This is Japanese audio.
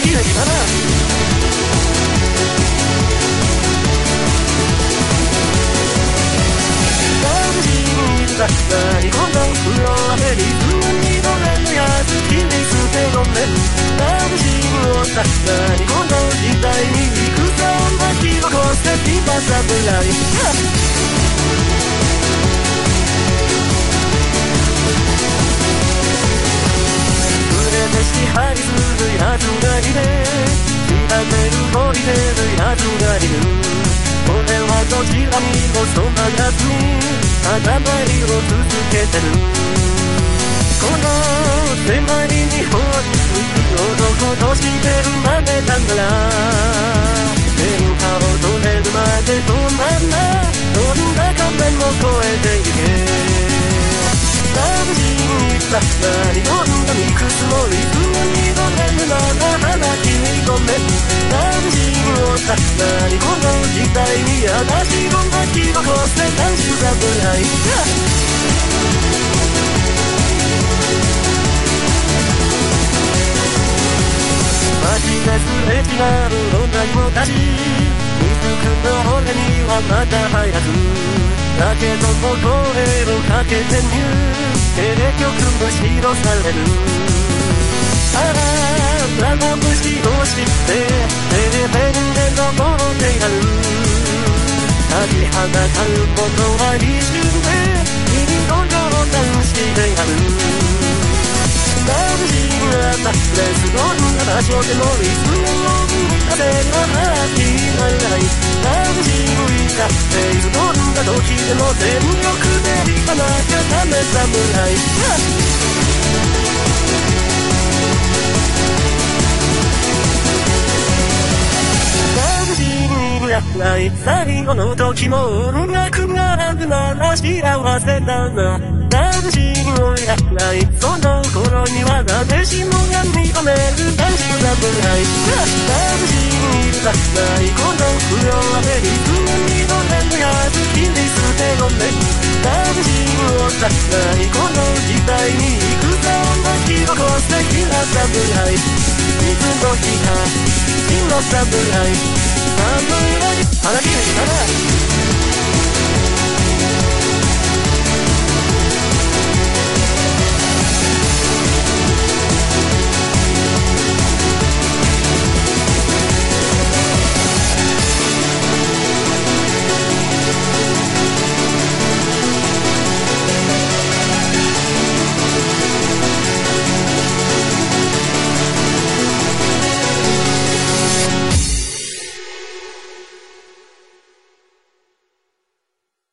花開きだなだ何この風呂上げに二度目のやつ切り捨てごめん眩しいもさ何この時代に戦を巻き起こして今侍船で支配するめるこいてるやつがいる俺はどちらにもそばがずに頭りを続けてる。この狭い日本に男としてるまでだから。何どんなにくつもりつもりのねむなら花君ごめん眩しい。もさ何この時代に私を巻き起こせ男子侍街ですれ違う女子たち水くの俺にはまだ早く。だけども声をかけてみる。テレ曲むしろされる。あら長虫をしてテレペンで登ってやる。立ちはだかることは一瞬で君の冗談してやる。眩しいなった。レスどんな場所でもいつも風がハッピーならない眩しいかレイズどんな時でも全力で行かなきゃダメ侍。いやない。最後の時も音楽があるなら幸せだな眩しいのやない。その頃には誰しもが認める男子侍眩しいだない。この不良でいつも二度目のやつ切り捨てごめん。眩しいのだない。この時代に戦を巻き起こす的な侍。水の日が真の侍。侍花切れたな